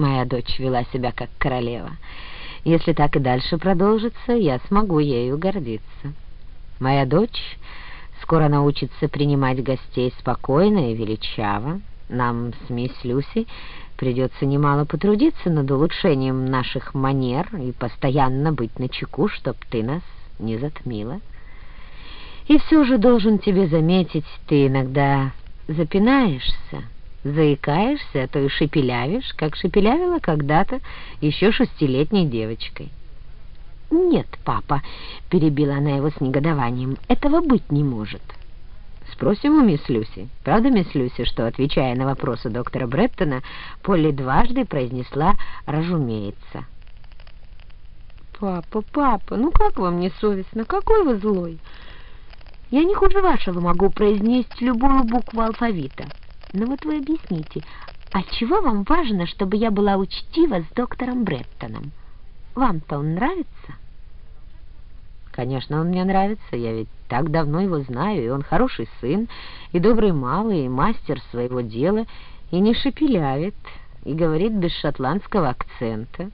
Моя дочь вела себя как королева. Если так и дальше продолжится, я смогу ею гордиться. Моя дочь скоро научится принимать гостей спокойно и величаво. Нам с мисс Люси придется немало потрудиться над улучшением наших манер и постоянно быть начеку, чтоб ты нас не затмила. И все же должен тебе заметить, ты иногда запинаешься, заикаешься, а то и шепелявишь, как шепелявила когда-то еще шестилетней девочкой. «Нет, папа», — перебила она его с негодованием, — «этого быть не может». Спросим у мисс Люси. Правда, мисс Люси, что, отвечая на вопросы доктора Бреттона, Полли дважды произнесла «разумеется». «Папа, папа, ну как вам не совестно? Какой вы злой!» «Я не хуже вашего могу произнести любую букву алфавита. Но вот вы объясните, а чего вам важно, чтобы я была учтива с доктором Бреттоном? Вам-то он нравится?» «Конечно, он мне нравится, я ведь так давно его знаю, и он хороший сын, и добрый малый, и мастер своего дела, и не шепелявит, и говорит без шотландского акцента,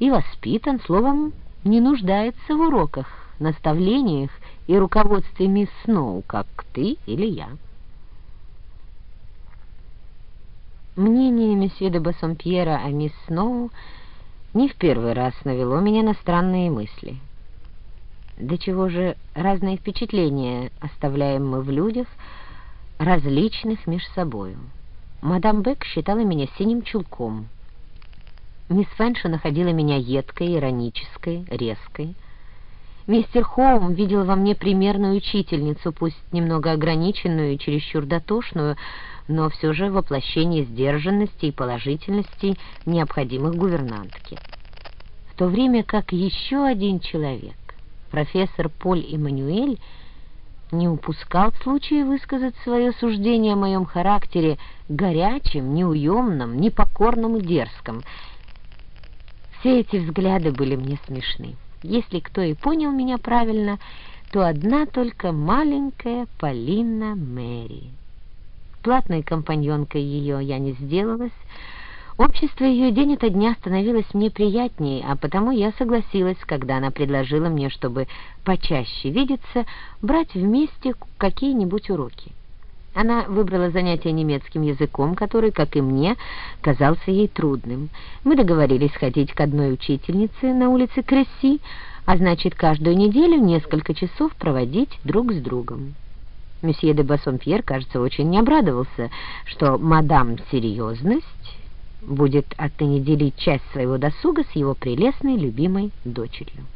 и воспитан, словом, не нуждается в уроках, наставлениях и руководстве мисс Сноу, как ты или я». Мнение месье де Бассомпьера о мисс Сноу не в первый раз навело меня на странные мысли — до чего же разные впечатления оставляем мы в людях, различных меж собою. Мадам Бек считала меня синим чулком. Мисс Фэнша находила меня едкой, иронической, резкой. Мистер Хоум видел во мне примерную учительницу, пусть немного ограниченную и чересчур дотошную, но все же воплощение сдержанности и положительности, необходимых гувернантке. В то время как еще один человек, профессор Поль Эммануэль не упускал случая высказать свое суждение о моем характере горячим, неуемным, непокорным и дерзком. Все эти взгляды были мне смешны. Если кто и понял меня правильно, то одна только маленькая Полина Мэри. Платной компаньонкой ее я не сделалась, Общество ее день ото дня становилось мне приятнее, а потому я согласилась, когда она предложила мне, чтобы почаще видеться, брать вместе какие-нибудь уроки. Она выбрала занятие немецким языком, который, как и мне, казался ей трудным. Мы договорились ходить к одной учительнице на улице Кресси, а значит, каждую неделю несколько часов проводить друг с другом. Месье де Бассомпьер, кажется, очень не обрадовался, что мадам серьезность будет отныне делить часть своего досуга с его прелестной любимой дочерью.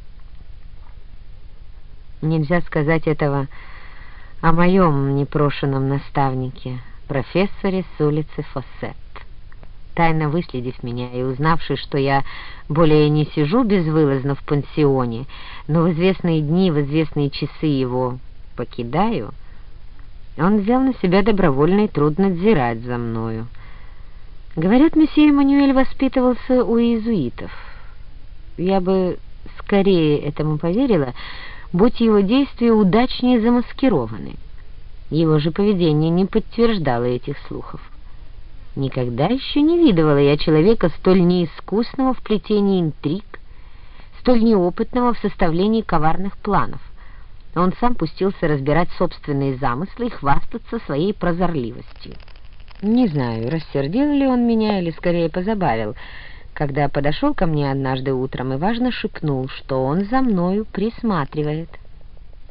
Нельзя сказать этого о моем непрошенном наставнике, профессоре с улицы Фоссет. Тайно выследив меня и узнавший, что я более не сижу безвылазно в пансионе, но в известные дни, в известные часы его покидаю, он взял на себя добровольный труд надзирать за мною, Говорят, месье Эммануэль воспитывался у иезуитов. Я бы скорее этому поверила, будь его действия удачнее замаскированы. Его же поведение не подтверждало этих слухов. Никогда еще не видывала я человека столь неискусного в плетении интриг, столь неопытного в составлении коварных планов. Он сам пустился разбирать собственные замыслы и хвастаться своей прозорливостью. Не знаю, рассердил ли он меня или скорее позабавил, когда подошел ко мне однажды утром и важно шепнул, что он за мною присматривает,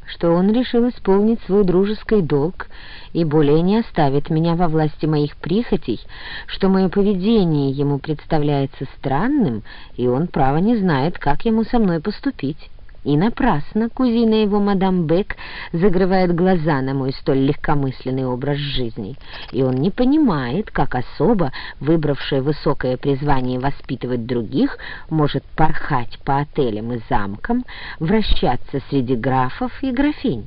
что он решил исполнить свой дружеский долг и более не оставит меня во власти моих прихотей, что мое поведение ему представляется странным, и он, право, не знает, как ему со мной поступить. И напрасно кузина его, мадам Бек, закрывает глаза на мой столь легкомысленный образ жизни, и он не понимает, как особо, выбравшая высокое призвание воспитывать других, может порхать по отелям и замкам, вращаться среди графов и графинь.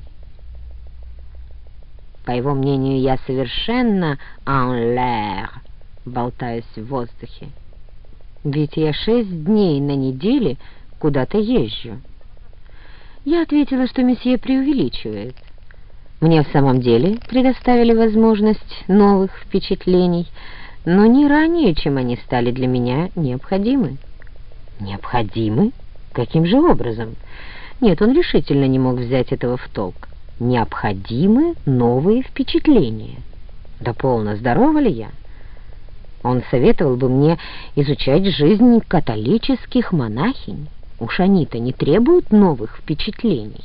По его мнению, я совершенно en l'air, болтаюсь в воздухе. Ведь я шесть дней на неделе куда-то езжу. Я ответила, что месье преувеличивает. Мне в самом деле предоставили возможность новых впечатлений, но не ранее, чем они стали для меня необходимы. Необходимы? Каким же образом? Нет, он решительно не мог взять этого в толк. Необходимы новые впечатления. Да полно, здорова ли я? Он советовал бы мне изучать жизнь католических монахинь. Уж они-то не требуют новых впечатлений.